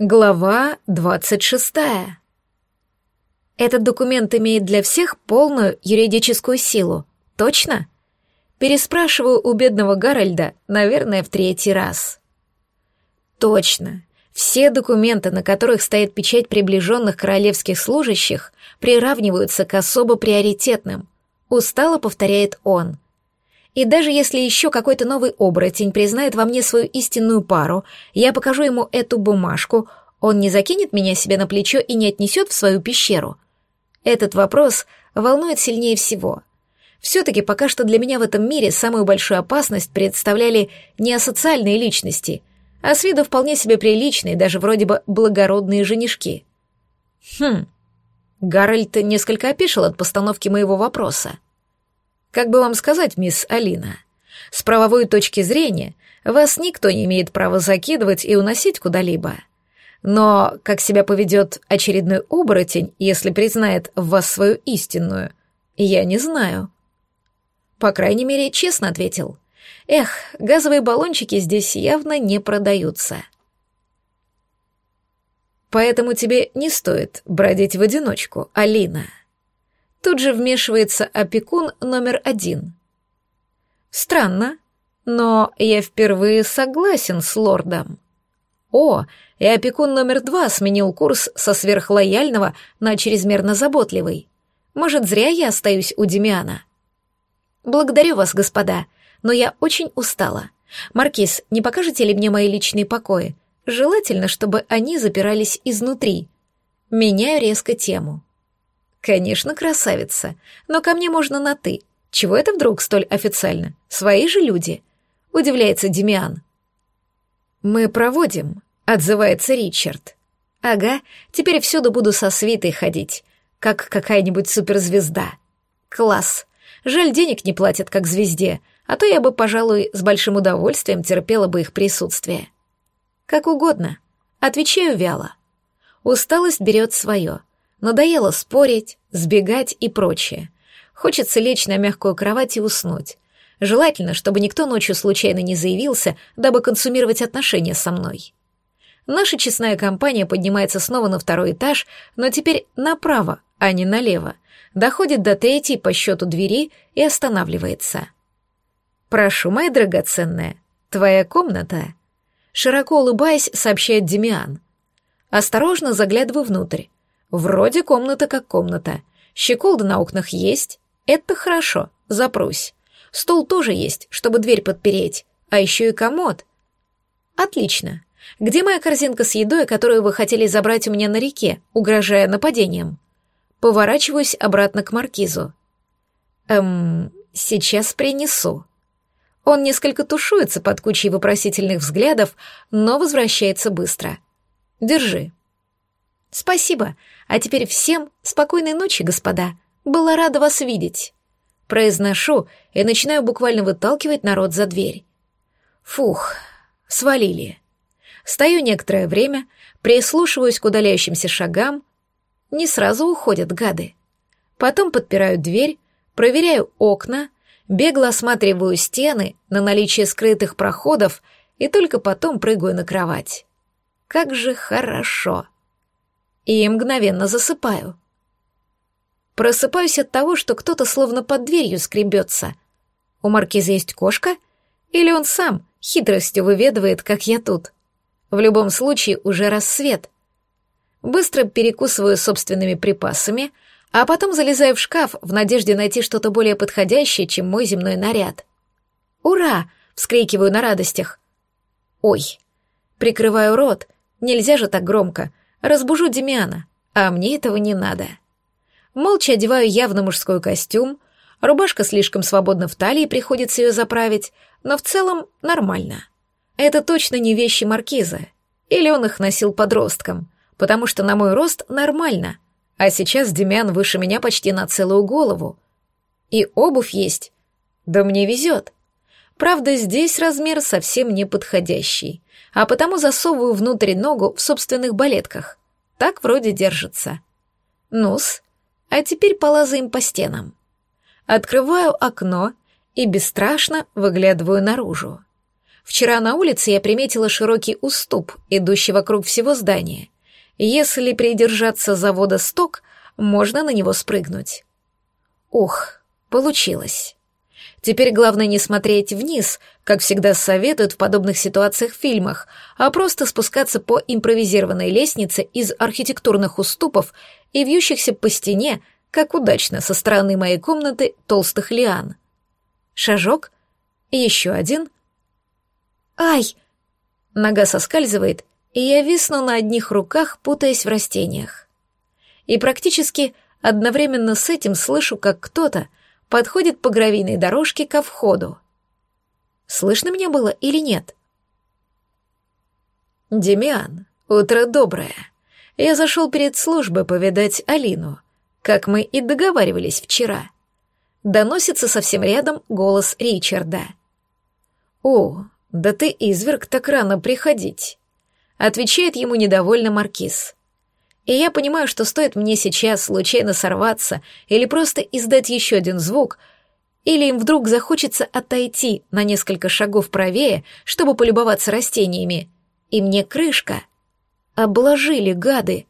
Глава двадцать шестая. Этот документ имеет для всех полную юридическую силу. Точно? Переспрашиваю у бедного Гарольда, наверное, в третий раз. Точно. Все документы, на которых стоит печать приближенных королевских служащих, приравниваются к особо приоритетным. Устало повторяет он. И даже если еще какой-то новый оборотень признает во мне свою истинную пару, я покажу ему эту бумажку, он не закинет меня себе на плечо и не отнесет в свою пещеру. Этот вопрос волнует сильнее всего. Все-таки пока что для меня в этом мире самую большую опасность представляли не асоциальные личности, а с виду вполне себе приличные, даже вроде бы благородные женишки. Хм, Гарольд несколько опешил от постановки моего вопроса. Как бы вам сказать, мисс Алина, с правовой точки зрения вас никто не имеет права закидывать и уносить куда-либо. Но как себя поведет очередной оборотень, если признает в вас свою истинную, я не знаю. По крайней мере, честно ответил. Эх, газовые баллончики здесь явно не продаются. Поэтому тебе не стоит бродить в одиночку, Алина. Тут же вмешивается опекун номер один. Странно, но я впервые согласен с лордом. О, и опекун номер два сменил курс со сверхлояльного на чрезмерно заботливый. Может, зря я остаюсь у Демиана? Благодарю вас, господа, но я очень устала. Маркиз, не покажете ли мне мои личные покои? Желательно, чтобы они запирались изнутри. Меняю резко тему. Конечно, красавица, но ко мне можно на «ты». Чего это вдруг столь официально? Свои же люди? Удивляется Демиан. Мы проводим, отзывается Ричард. Ага, теперь всюду буду со свитой ходить, как какая-нибудь суперзвезда. Класс. Жаль, денег не платят, как звезде, а то я бы, пожалуй, с большим удовольствием терпела бы их присутствие. Как угодно. Отвечаю вяло. Усталость берет свое — Надоело спорить, сбегать и прочее. Хочется лечь на мягкую кровать и уснуть. Желательно, чтобы никто ночью случайно не заявился, дабы консумировать отношения со мной. Наша честная компания поднимается снова на второй этаж, но теперь направо, а не налево. Доходит до третьей по счету двери и останавливается. «Прошу, моя драгоценная, твоя комната?» Широко улыбаясь, сообщает Демиан. Осторожно заглядываю внутрь. Вроде комната как комната. Щеколда на окнах есть. Это хорошо, запрусь. Стол тоже есть, чтобы дверь подпереть. А еще и комод. Отлично. Где моя корзинка с едой, которую вы хотели забрать у меня на реке, угрожая нападением? Поворачиваюсь обратно к маркизу. Эм, сейчас принесу. Он несколько тушуется под кучей вопросительных взглядов, но возвращается быстро. Держи. Спасибо. А теперь всем спокойной ночи, господа. Была рада вас видеть. Произношу и начинаю буквально выталкивать народ за дверь. Фух, свалили. Стою некоторое время, прислушиваюсь к удаляющимся шагам. Не сразу уходят гады. Потом подпираю дверь, проверяю окна, бегло осматриваю стены на наличие скрытых проходов и только потом прыгаю на кровать. Как же хорошо и мгновенно засыпаю. Просыпаюсь от того, что кто-то словно под дверью скребется. У маркиза есть кошка? Или он сам хитростью выведывает, как я тут? В любом случае уже рассвет. Быстро перекусываю собственными припасами, а потом залезаю в шкаф в надежде найти что-то более подходящее, чем мой земной наряд. «Ура!» — вскрикиваю на радостях. «Ой!» Прикрываю рот. Нельзя же так громко — Разбужу Демиана, а мне этого не надо. Молча одеваю явно мужской костюм, рубашка слишком свободна в талии, приходится ее заправить, но в целом нормально. Это точно не вещи маркиза. Или он их носил подростком, потому что на мой рост нормально, а сейчас Демиан выше меня почти на целую голову. И обувь есть. Да мне везет. Правда, здесь размер совсем не подходящий а потому засовываю внутрь ногу в собственных балетках. Так вроде держится. Нус, а теперь полазаем по стенам. Открываю окно и бесстрашно выглядываю наружу. Вчера на улице я приметила широкий уступ, идущий вокруг всего здания. Если придержаться завода сток, можно на него спрыгнуть. Ух, получилось. Теперь главное не смотреть вниз, как всегда советуют в подобных ситуациях в фильмах, а просто спускаться по импровизированной лестнице из архитектурных уступов и вьющихся по стене, как удачно со стороны моей комнаты толстых лиан. Шажок, еще один. Ай! Нога соскальзывает, и я висну на одних руках, путаясь в растениях. И практически одновременно с этим слышу, как кто-то подходит по гравийной дорожке ко входу. Слышно меня было или нет? «Демиан, утро доброе. Я зашел перед службой повидать Алину, как мы и договаривались вчера». Доносится совсем рядом голос Ричарда. «О, да ты, изверг, так рано приходить», — отвечает ему недовольно Маркиз. И я понимаю, что стоит мне сейчас случайно сорваться или просто издать еще один звук, или им вдруг захочется отойти на несколько шагов правее, чтобы полюбоваться растениями, и мне крышка. Обложили гады.